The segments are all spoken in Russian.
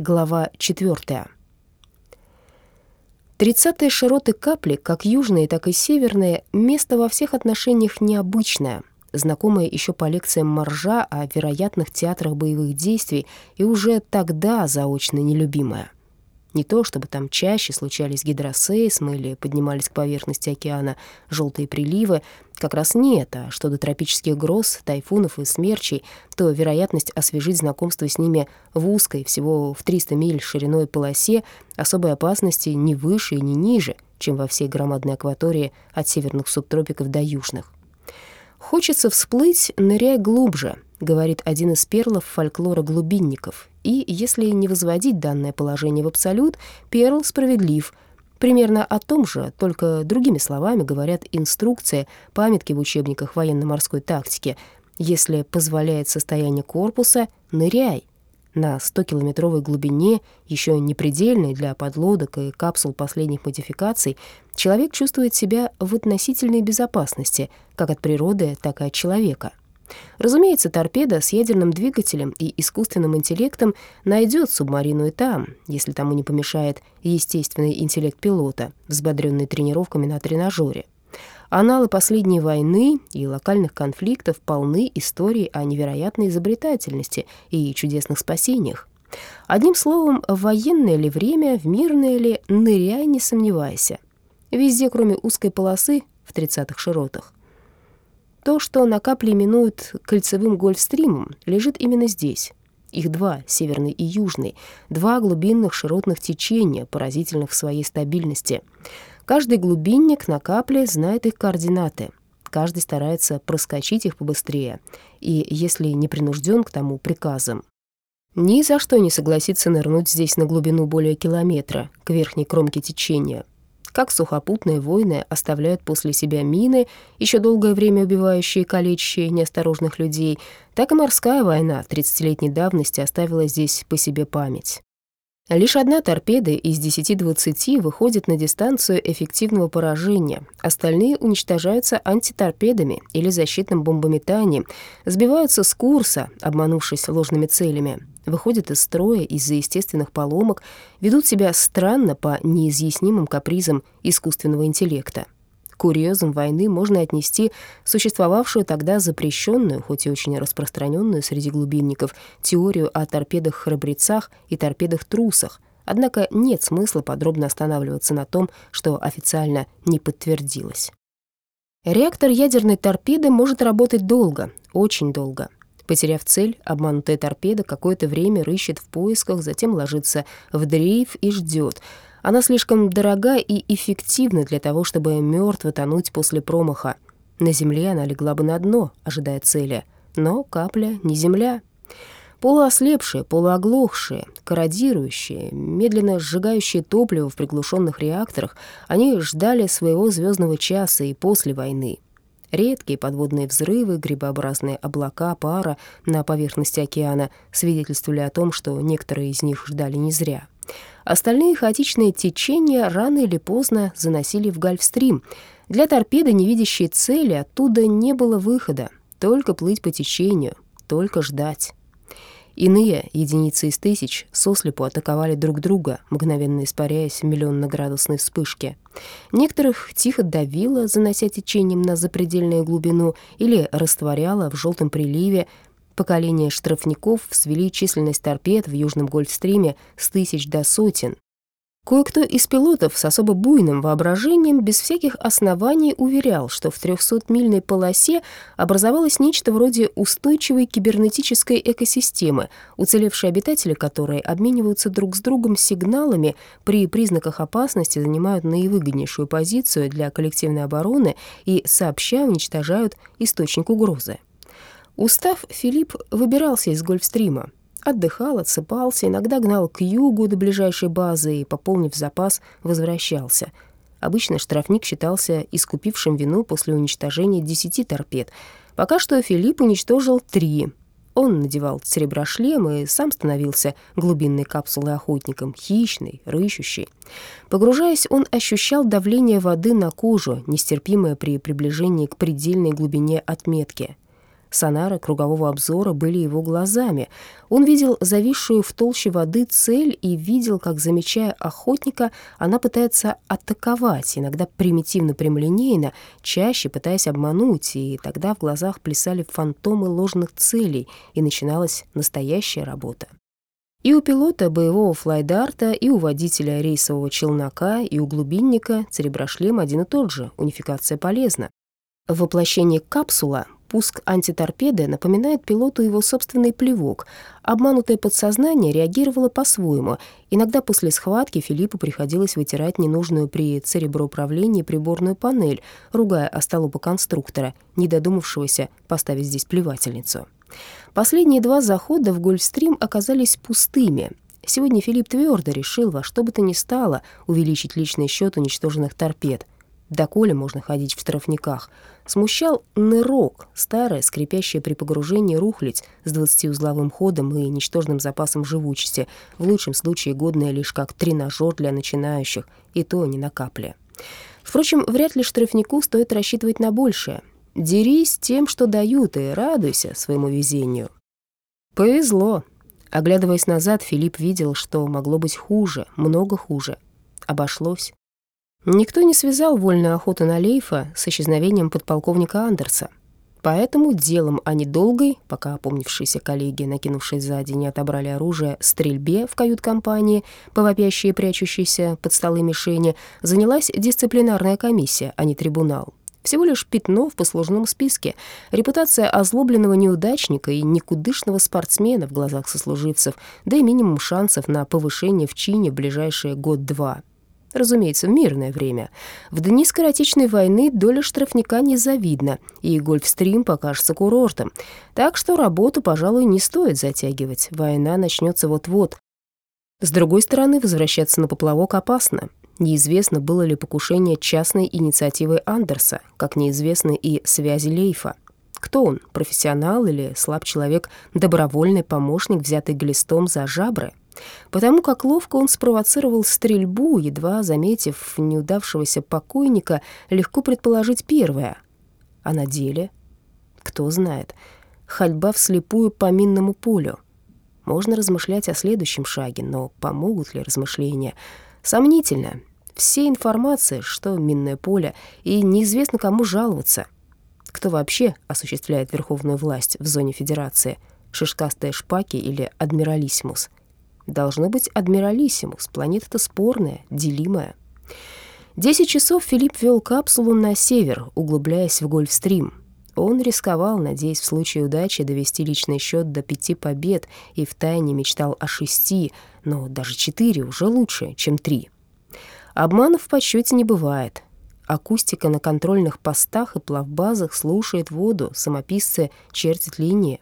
Глава 4. Тридцатые широты капли, как южные, так и северные, место во всех отношениях необычное, знакомое еще по лекциям Маржа о вероятных театрах боевых действий и уже тогда заочно нелюбимое. Не то, чтобы там чаще случались гидросейсмы или поднимались к поверхности океана желтые приливы, как раз нет, а что до тропических гроз, тайфунов и смерчей, то вероятность освежить знакомство с ними в узкой, всего в 300 миль шириной полосе, особой опасности не выше и не ниже, чем во всей громадной акватории от северных субтропиков до южных. Хочется всплыть, ныряя глубже, говорит один из перлов фольклора глубинников. И если не возводить данное положение в абсолют, перл справедлив. Примерно о том же, только другими словами говорят инструкции, памятки в учебниках военно-морской тактики. Если позволяет состояние корпуса, ныряй. На 100-километровой глубине, еще не предельной для подлодок и капсул последних модификаций, человек чувствует себя в относительной безопасности, как от природы, так и от человека. Разумеется, торпеда с ядерным двигателем и искусственным интеллектом найдет субмарину и там, если тому не помешает естественный интеллект пилота, взбодренный тренировками на тренажере. Аналы последней войны и локальных конфликтов полны историй о невероятной изобретательности и чудесных спасениях. Одним словом, военное ли время, в мирное ли, ныряй, не сомневайся. Везде, кроме узкой полосы в 30-х широтах. То, что на капле именуют кольцевым гольфстримом, лежит именно здесь. Их два, северный и южный, два глубинных широтных течения, поразительных в своей стабильности. Каждый глубинник на капле знает их координаты. Каждый старается проскочить их побыстрее, и, если не принужден к тому приказом, ни за что не согласится нырнуть здесь на глубину более километра, к верхней кромке течения, как сухопутные войны оставляют после себя мины, еще долгое время убивающие и калечащие неосторожных людей, так и морская война 30-летней давности оставила здесь по себе память. Лишь одна торпеда из 10-20 выходит на дистанцию эффективного поражения, остальные уничтожаются антиторпедами или защитным бомбометанием, сбиваются с курса, обманувшись ложными целями, выходят из строя из-за естественных поломок, ведут себя странно по неизъяснимым капризам искусственного интеллекта. Курьезом войны можно отнести существовавшую тогда запрещенную, хоть и очень распространенную среди глубинников, теорию о торпедах-храбрецах и торпедах-трусах, однако нет смысла подробно останавливаться на том, что официально не подтвердилось. Реактор ядерной торпеды может работать долго, очень долго. Потеряв цель, обманутая торпеда какое-то время рыщет в поисках, затем ложится в дрейф и ждет — она слишком дорога и эффективна для того, чтобы мертво тонуть после промаха. На земле она легла бы на дно, ожидая цели. Но капля не земля. Полуослепшие, полуоглохшие, корродирующие, медленно сжигающие топливо в приглушенных реакторах, они ждали своего звездного часа и после войны. Редкие подводные взрывы, грибообразные облака, пара на поверхности океана свидетельствовали о том, что некоторые из них ждали не зря. Остальные хаотичные течения рано или поздно заносили в Гольфстрим. Для торпеды, не видящей цели, оттуда не было выхода. Только плыть по течению, только ждать. Иные, единицы из тысяч, сослепу атаковали друг друга, мгновенно испаряясь в миллионно-градусной вспышке. Некоторых тихо давило, занося течением на запредельную глубину, или растворяло в желтом приливе, Поколение штрафников свели численность торпед в Южном Гольфстриме с тысяч до сотен. Кое-кто из пилотов с особо буйным воображением без всяких оснований уверял, что в 300-мильной полосе образовалось нечто вроде устойчивой кибернетической экосистемы, уцелевшие обитатели которой обмениваются друг с другом сигналами, при признаках опасности занимают наивыгоднейшую позицию для коллективной обороны и сообща уничтожают источник угрозы. Устав, Филипп выбирался из Гольфстрима. Отдыхал, отсыпался, иногда гнал к югу до ближайшей базы и, пополнив запас, возвращался. Обычно штрафник считался искупившим вину после уничтожения десяти торпед. Пока что Филипп уничтожил три. Он надевал сереброшлем и сам становился глубинной капсулой охотником, хищный, рыщущий. Погружаясь, он ощущал давление воды на кожу, нестерпимое при приближении к предельной глубине отметки — Сонары кругового обзора были его глазами. Он видел зависшую в толще воды цель и видел, как, замечая охотника, она пытается атаковать, иногда примитивно прямолинейно, чаще пытаясь обмануть, и тогда в глазах плясали фантомы ложных целей, и начиналась настоящая работа. И у пилота боевого флайдарта, и у водителя рейсового челнока, и у глубинника цереброшлем один и тот же, унификация полезна. В воплощении капсула пуск антиторпеды напоминает пилоту его собственный плевок. Обманутое подсознание реагировало по-своему. Иногда после схватки Филиппу приходилось вытирать ненужную при цереброуправлении приборную панель, ругая остолопа конструктора, не додумавшегося поставить здесь плевательницу. Последние два захода в Гольфстрим оказались пустыми. Сегодня Филипп твердо решил во что бы то ни стало увеличить личный счет уничтоженных торпед. Доколе можно ходить в штрафниках. Смущал нырок, старая, скрипящая при погружении рухлядь с 20-узловым ходом и ничтожным запасом живучести, в лучшем случае годная лишь как тренажер для начинающих, и то не на капле. Впрочем, вряд ли штрафнику стоит рассчитывать на большее. Дерись тем, что дают, и радуйся своему везению. Повезло. Оглядываясь назад, Филипп видел, что могло быть хуже, много хуже. Обошлось. Никто не связал вольную охоту на Лейфа с исчезновением подполковника Андерса. Поэтому делом, а не долгой, пока опомнившиеся коллеги, накинувшись сзади, не отобрали оружие, стрельбе в кают-компании, по вопящей и прячущейся под столы мишени, занялась дисциплинарная комиссия, а не трибунал. Всего лишь пятно в послужном списке, репутация озлобленного неудачника и никудышного спортсмена в глазах сослуживцев, да и минимум шансов на повышение в чине в ближайшие год-два. Разумеется, в мирное время. В дни скоротечной войны доля штрафника незавидна, и Гольфстрим покажется курортом. Так что работу, пожалуй, не стоит затягивать. Война начнется вот-вот. С другой стороны, возвращаться на поплавок опасно. Неизвестно, было ли покушение частной инициативы Андерса, как неизвестны и связи Лейфа. Кто он, профессионал или слаб человек, добровольный помощник, взятый глистом за жабры? Потому как ловко он спровоцировал стрельбу, едва заметив неудавшегося покойника, легко предположить первое. А на деле? Кто знает. Ходьба вслепую по минному полю. Можно размышлять о следующем шаге, но помогут ли размышления? Сомнительно всей информации, что минное поле, и неизвестно, кому жаловаться. Кто вообще осуществляет верховную власть в зоне Федерации? Шишкастые шпаки или адмиралиссимус? Должно быть адмиралиссимус, планета-то спорная, делимая. Десять часов Филипп вел капсулу на север, углубляясь в Гольфстрим. Он рисковал, надеясь в случае удачи довести личный счет до пяти побед и втайне мечтал о шести, но даже четыре уже лучше, чем три. Обманов в подсчете не бывает. Акустика на контрольных постах и плавбазах слушает воду, самописцы чертят линии.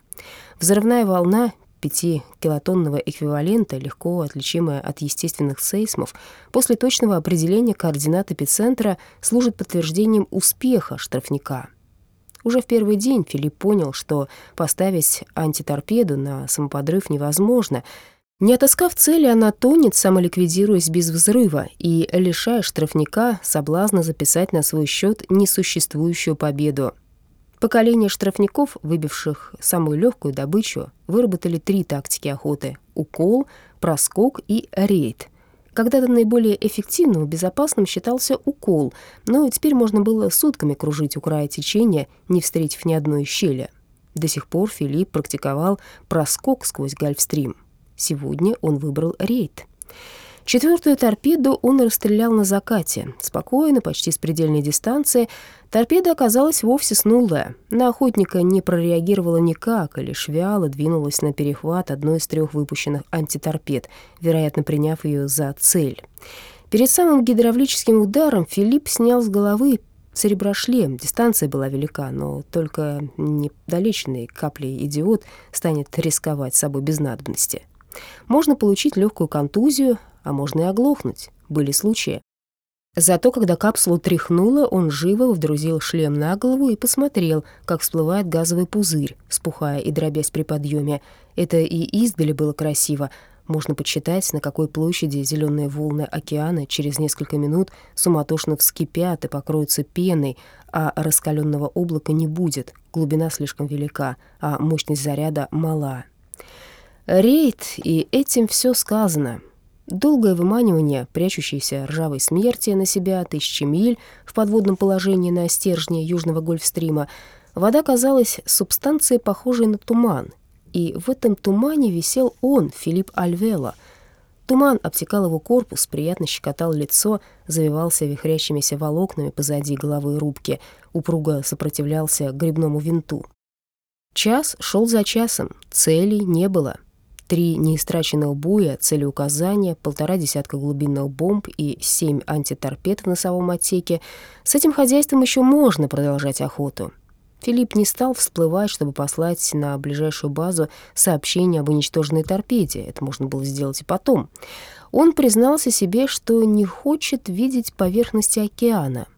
Взрывная волна пятикилотонного эквивалента, легко отличимая от естественных сейсмов, после точного определения координат эпицентра служит подтверждением успеха штрафника. Уже в первый день Филипп понял, что поставить антиторпеду на самоподрыв невозможно — не отыскав цели, она тонет, самоликвидируясь без взрыва и лишая штрафника соблазна записать на свой счет несуществующую победу. Поколение штрафников, выбивших самую легкую добычу, выработали три тактики охоты — укол, проскок и рейд. Когда-то наиболее эффективным и безопасным считался укол, но теперь можно было сутками кружить у края течения, не встретив ни одной щели. До сих пор Филипп практиковал проскок сквозь гольфстрим — Сегодня он выбрал рейд. Четвертую торпеду он расстрелял на закате. Спокойно, почти с предельной дистанции. Торпеда оказалась вовсе снулая. На охотника не прореагировала никак, а лишь вяло двинулась на перехват одной из трех выпущенных антиторпед, вероятно, приняв ее за цель. Перед самым гидравлическим ударом Филипп снял с головы цереброшлем. Дистанция была велика, но только недолеченный каплей идиот станет рисковать собой без надобности. Можно получить легкую контузию, а можно и оглохнуть. Были случаи. Зато когда капсулу тряхнуло, он живо вдрузил шлем на голову и посмотрел, как всплывает газовый пузырь, спухая и дробясь при подъеме. Это и издали было красиво. Можно подсчитать, на какой площади зеленые волны океана через несколько минут суматошно вскипят и покроются пеной, а раскаленного облака не будет, глубина слишком велика, а мощность заряда мала. Рейд, и этим все сказано. Долгое выманивание, прячущейся ржавой смерти на себя тысячи миль в подводном положении на стержне Южного Гольфстрима, вода казалась субстанцией, похожей на туман, и в этом тумане висел он, Филипп Альвела. Туман обтекал его корпус, приятно щекотал лицо, завивался вихрящимися волокнами позади головы рубки, упруго сопротивлялся грибному винту. Час шел за часом, целей не было — три неистраченных буя, целеуказания, полтора десятка глубинных бомб и семь антиторпед в носовом отсеке. С этим хозяйством еще можно продолжать охоту. Филипп не стал всплывать, чтобы послать на ближайшую базу сообщение об уничтоженной торпеде. Это можно было сделать и потом. Он признался себе, что не хочет видеть поверхности океана —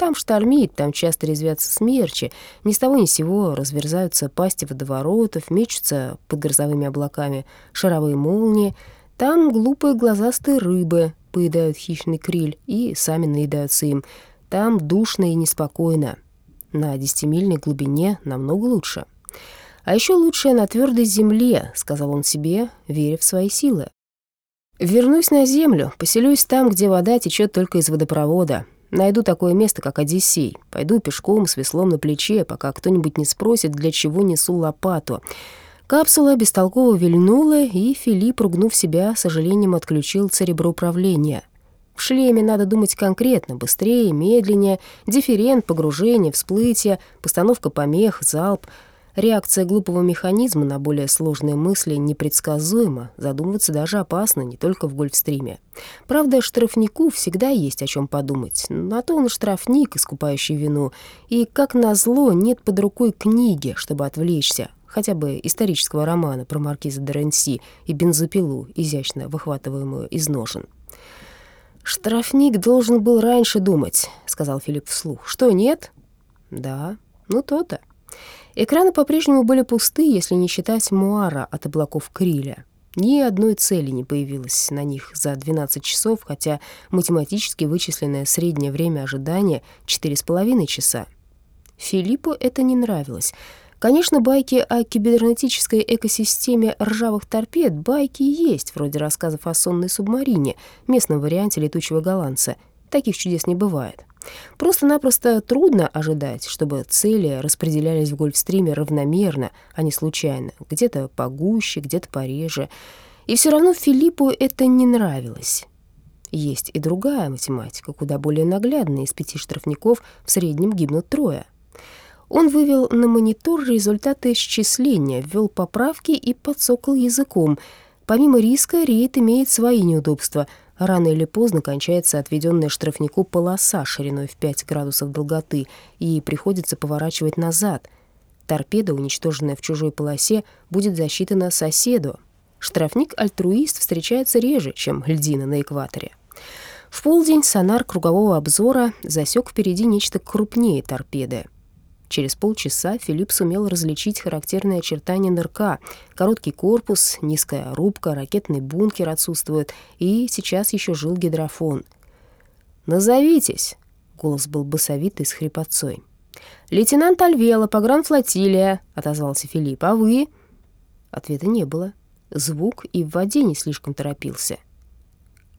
там штормит, там часто резвятся смерчи, ни с того ни сего разверзаются пасти водоворотов, мечутся под грозовыми облаками шаровые молнии. Там глупые глазастые рыбы поедают хищный криль и сами наедаются им. Там душно и неспокойно. На десятимильной глубине намного лучше. А еще лучше на твердой земле, сказал он себе, веря в свои силы. Вернусь на землю, поселюсь там, где вода течет только из водопровода. Найду такое место, как Одиссей. Пойду пешком с веслом на плече, пока кто-нибудь не спросит, для чего несу лопату. Капсула бестолково вильнула, и Филипп, ругнув себя, сожалением отключил церебро управления. В шлеме надо думать конкретно, быстрее, медленнее, дифферент, погружение, всплытие, постановка помех, залп — Реакция глупого механизма на более сложные мысли непредсказуема, задумываться даже опасно, не только в гольфстриме. Правда, штрафнику всегда есть о чем подумать. На то он штрафник, искупающий вину. И, как назло, нет под рукой книги, чтобы отвлечься, хотя бы исторического романа про маркиза де Ренси и бензопилу, изящно выхватываемую из ножен. «Штрафник должен был раньше думать», — сказал Филипп вслух. «Что, нет?» «Да, ну то-то». Экраны по-прежнему были пусты, если не считать муара от облаков Криля. Ни одной цели не появилось на них за 12 часов, хотя математически вычисленное среднее время ожидания — 4,5 часа. Филиппу это не нравилось. Конечно, байки о кибернетической экосистеме ржавых торпед, байки есть, вроде рассказов о сонной субмарине, местном варианте летучего голландца. Таких чудес не бывает. Просто-напросто трудно ожидать, чтобы цели распределялись в гольфстриме равномерно, а не случайно, где-то погуще, где-то пореже. И все равно Филиппу это не нравилось. Есть и другая математика, куда более наглядная. Из пяти штрафников в среднем гибнут трое. Он вывел на монитор результаты исчисления, ввел поправки и подсокал языком. Помимо риска, рейд имеет свои неудобства — Рано или поздно кончается отведенная штрафнику полоса шириной в 5 градусов долготы, и приходится поворачивать назад. Торпеда, уничтоженная в чужой полосе, будет засчитана соседу. Штрафник-альтруист встречается реже, чем льдина на экваторе. В полдень сонар кругового обзора засек впереди нечто крупнее торпеды — Через полчаса Филипп сумел различить характерные очертания нырка. Короткий корпус, низкая рубка, ракетный бункер отсутствует, и сейчас еще жил гидрофон. «Назовитесь!» — голос был басовитый с хрипотцой. «Лейтенант Альвела, погранфлотилия», — отозвался Филипп. «А вы?» Ответа не было. Звук и в воде не слишком торопился.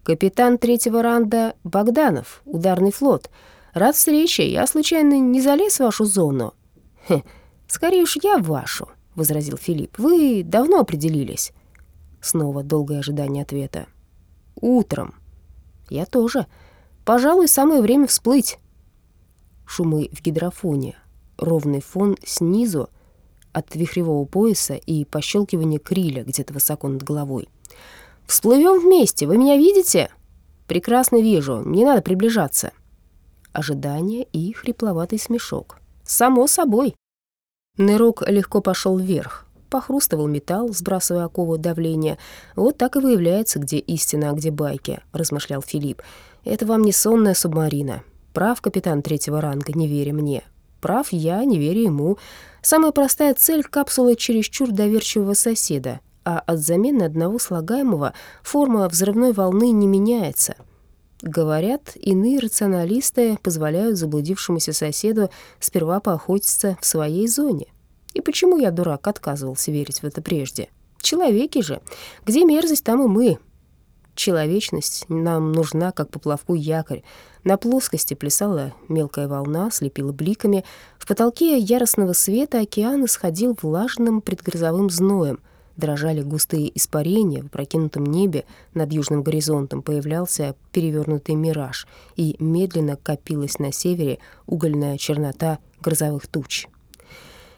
«Капитан третьего ранда Богданов, ударный флот», Рад встрече. Я случайно не залез в вашу зону?» «Хе, скорее уж я в вашу», — возразил Филипп. «Вы давно определились?» Снова долгое ожидание ответа. «Утром». «Я тоже. Пожалуй, самое время всплыть». Шумы в гидрофоне, ровный фон снизу от вихревого пояса и пощелкивание криля где-то высоко над головой. «Всплывем вместе, вы меня видите?» «Прекрасно вижу, не надо приближаться» ожидание и хрипловатый смешок. «Само собой!» Нырок легко пошел вверх. Похрустывал металл, сбрасывая оковы давления. «Вот так и выявляется, где истина, а где байки», — размышлял Филипп. «Это вам не сонная субмарина. Прав капитан третьего ранга, не веря мне. Прав я, не веря ему. Самая простая цель капсулы чересчур доверчивого соседа. а от замены одного слагаемого форма взрывной волны не меняется. Говорят, иные рационалисты позволяют заблудившемуся соседу сперва поохотиться в своей зоне. И почему я, дурак, отказывался верить в это прежде? Человеки же. Где мерзость, там и мы. Человечность нам нужна, как поплавку якорь. На плоскости плясала мелкая волна, слепила бликами. В потолке яростного света океан исходил влажным предгрозовым зноем. Дрожали густые испарения, в прокинутом небе над южным горизонтом появлялся перевернутый мираж, и медленно копилась на севере угольная чернота грозовых туч.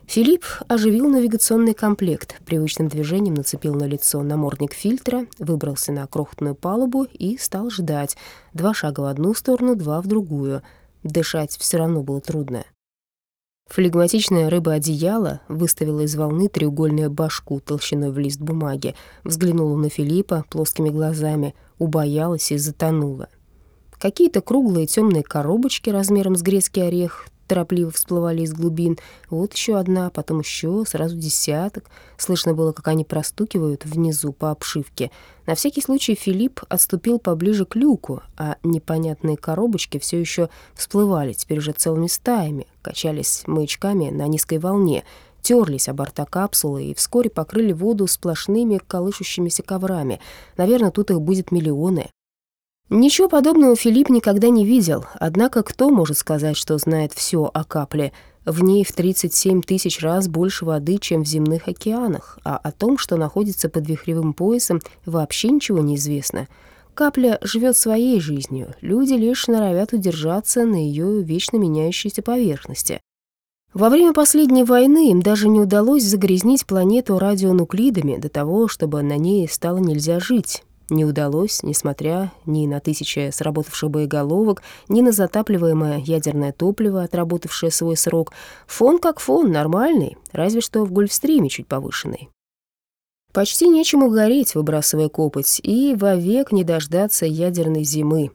Филипп оживил навигационный комплект, привычным движением нацепил на лицо намордник фильтра, выбрался на крохотную палубу и стал ждать. Два шага в одну сторону, два в другую. Дышать все равно было трудно. Флегматичная рыба одеяла выставила из волны треугольную башку толщиной в лист бумаги, взглянула на Филиппа плоскими глазами, убоялась и затонула. Какие-то круглые темные коробочки размером с грецкий орех торопливо всплывали из глубин. Вот еще одна, потом еще, сразу десяток. Слышно было, как они простукивают внизу по обшивке. На всякий случай Филипп отступил поближе к люку, а непонятные коробочки все еще всплывали, теперь уже целыми стаями, качались маячками на низкой волне, терлись о борта капсулы и вскоре покрыли воду сплошными колышущимися коврами. Наверное, тут их будет миллионы. Ничего подобного Филипп никогда не видел, однако кто может сказать, что знает все о капле? В ней в 37 тысяч раз больше воды, чем в земных океанах, а о том, что находится под вихревым поясом, вообще ничего не известно. Капля живет своей жизнью, люди лишь норовят удержаться на ее вечно меняющейся поверхности. Во время последней войны им даже не удалось загрязнить планету радионуклидами до того, чтобы на ней стало нельзя жить не удалось, несмотря ни на тысячи сработавших боеголовок, ни на затапливаемое ядерное топливо, отработавшее свой срок. Фон как фон, нормальный, разве что в Гольфстриме чуть повышенный. Почти нечему гореть, выбрасывая копоть, и вовек не дождаться ядерной зимы.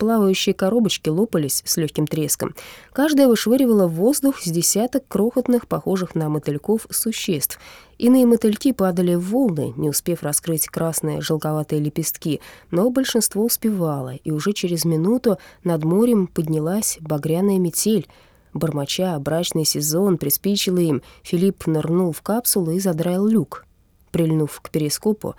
Плавающие коробочки лопались с легким треском. Каждая вышвыривала в воздух с десяток крохотных, похожих на мотыльков, существ. Иные мотыльки падали в волны, не успев раскрыть красные желковатые лепестки, но большинство успевало, и уже через минуту над морем поднялась багряная метель. Бормоча, брачный сезон приспичило им, Филипп нырнул в капсулу и задраил люк. Прильнув к перископу,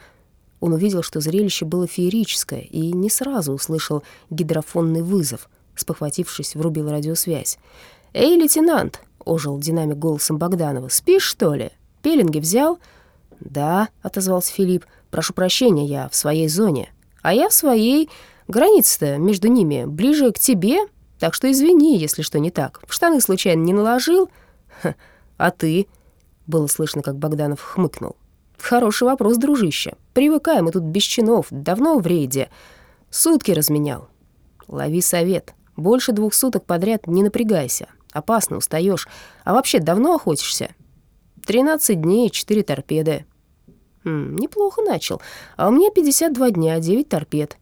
он увидел, что зрелище было феерическое, и не сразу услышал гидрофонный вызов. Спохватившись, врубил радиосвязь. «Эй, лейтенант!» — ожил динамик голосом Богданова. «Спишь, что ли? Пеленги взял?» «Да», — отозвался Филипп. «Прошу прощения, я в своей зоне». «А я в своей. Граница-то между ними ближе к тебе, так что извини, если что не так. В штаны случайно не наложил?» «А ты?» — было слышно, как Богданов хмыкнул. «Хороший вопрос, дружище. Привыкаем, мы тут без чинов, давно в рейде. Сутки разменял. Лови совет. Больше двух суток подряд не напрягайся. Опасно, устаешь. А вообще, давно охотишься?» «Тринадцать дней, четыре торпеды». Хм, «Неплохо начал. А у меня 52 дня, 9 торпед.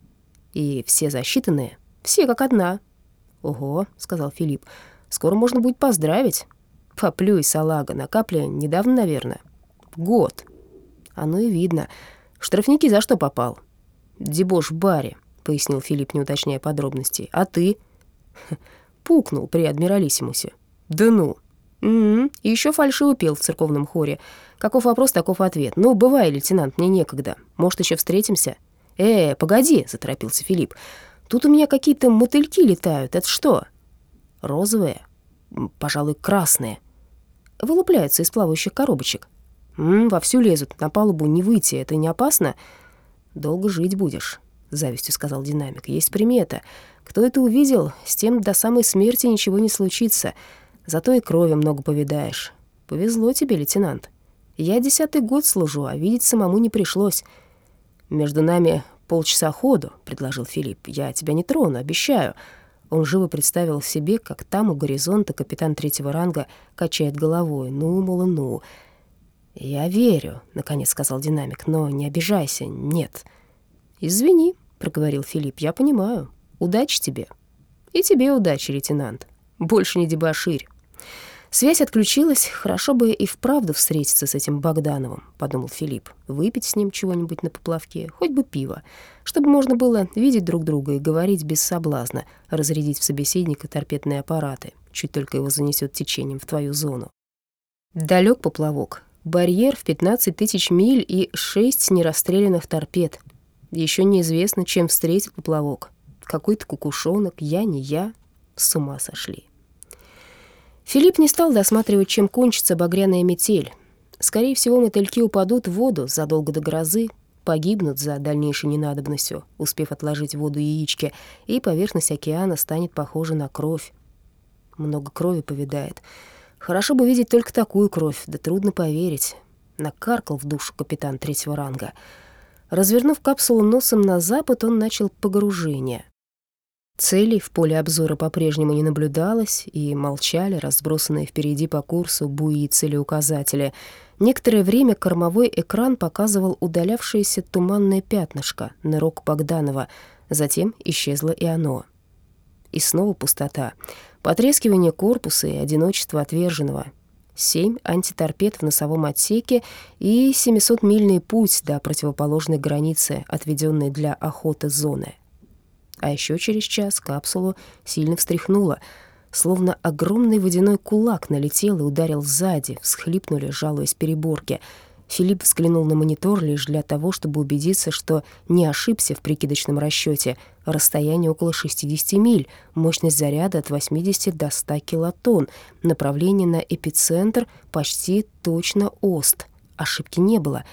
И все засчитанные? Все как одна». «Ого», — сказал Филипп, — «скоро можно будет поздравить». «Поплюй, салага, на капле недавно, наверное». «Год». Оно и видно. Штрафники за что попал? Дебош в баре, пояснил Филипп, не уточняя подробностей. А ты? Пукнул при адмиралиссимусе. Да ну. Угу. И еще фальшиво пел в церковном хоре. Каков вопрос, таков ответ. Ну, бывай, лейтенант, мне некогда. Может, еще встретимся? Э, погоди, заторопился Филипп. Тут у меня какие-то мотыльки летают. Это что? Розовые? Пожалуй, красные. Вылупляются из плавающих коробочек. М, вовсю лезут, на палубу не выйти, это не опасно? Долго жить будешь, завистью сказал динамик. Есть примета. Кто это увидел, с тем до самой смерти ничего не случится. Зато и крови много повидаешь. Повезло тебе, лейтенант. Я десятый год служу, а видеть самому не пришлось. Между нами полчаса ходу, предложил Филипп. Я тебя не трону, обещаю. Он живо представил себе, как там у горизонта капитан третьего ранга качает головой. Ну, мол, ну. «Я верю», — наконец сказал динамик, — «но не обижайся, нет». «Извини», — проговорил Филипп, — «я понимаю. Удачи тебе». «И тебе удачи, лейтенант. Больше не дебоширь». Связь отключилась, хорошо бы и вправду встретиться с этим Богдановым, подумал Филипп. Выпить с ним чего-нибудь на поплавке, хоть бы пиво, чтобы можно было видеть друг друга и говорить без соблазна, разрядить в собеседника торпедные аппараты, чуть только его занесет течением в твою зону. Далек поплавок, барьер в 15 тысяч миль и шесть нерастрелянных торпед. Еще неизвестно, чем встретит поплавок. Какой-то кукушонок, я не я, с ума сошли. Филипп не стал досматривать, чем кончится багряная метель. Скорее всего, мотыльки упадут в воду задолго до грозы, погибнут за дальнейшей ненадобностью, успев отложить в воду яички, и поверхность океана станет похожа на кровь. Много крови повидает. Хорошо бы видеть только такую кровь, да трудно поверить. Накаркал в душу капитан третьего ранга. Развернув капсулу носом на запад, он начал погружение. Целей в поле обзора по-прежнему не наблюдалось, и молчали разбросанные впереди по курсу буи и целеуказатели. Некоторое время кормовой экран показывал удалявшееся туманное пятнышко, нырок Богданова, затем исчезло и оно. И снова пустота, потрескивание корпуса и одиночество отверженного. Семь антиторпед в носовом отсеке и 700-мильный путь до противоположной границы, отведенной для охоты зоны. А еще через час капсулу сильно встряхнуло, словно огромный водяной кулак налетел и ударил сзади, всхлипнули, жалуясь переборке. Филипп взглянул на монитор лишь для того, чтобы убедиться, что не ошибся в прикидочном расчете. Расстояние около 60 миль, мощность заряда от 80 до 100 килотонн, направление на эпицентр почти точно Ост. Ошибки не было,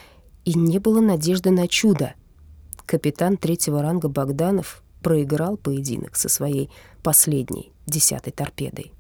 и не было надежды на чудо. Капитан третьего ранга Богданов проиграл поединок со своей последней десятой торпедой.